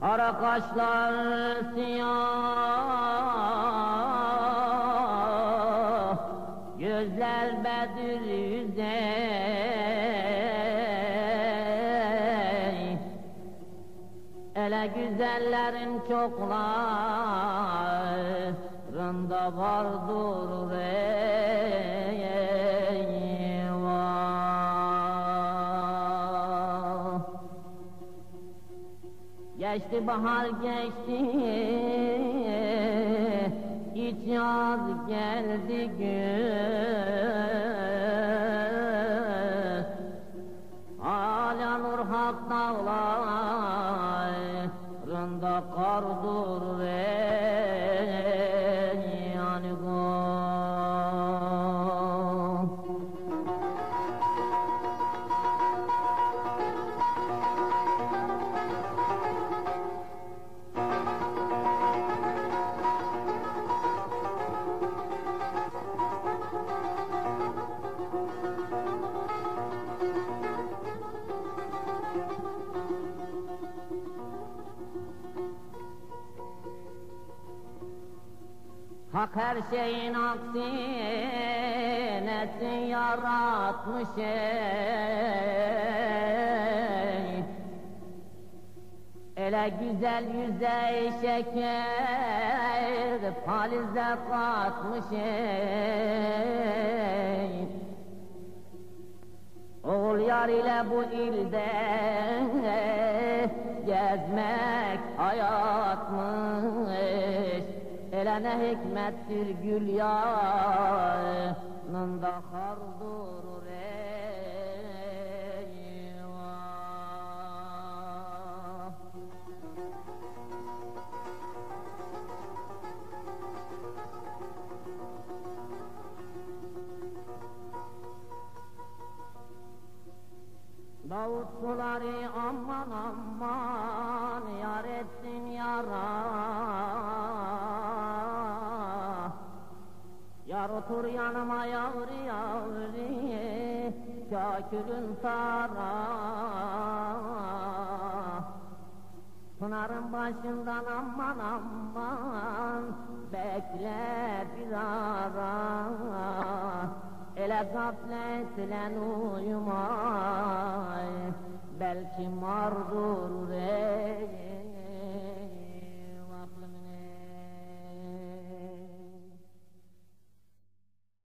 Kara kaşlar siyah Gözler bedir yüzey. Ele güzellerin çoklarında vardır eyvah Geçti bahar geçti. İç yaz geldi gün Hala nur hak dağlarında kardır ey Hak her şeyin aksine yaratmış ey? Ele güzel yüze şeker palize katmış ey? Oğul yar ile bu ilde gezmek hayatmış Ele ne hikmettir gül yanında kar durur eyvah. Davut suları aman aman yar otur yanıma yavru yavru Şakülün sara Pınarın başından aman aman Bekle bir ara. Ele gafletle uyumay Belki mardur ey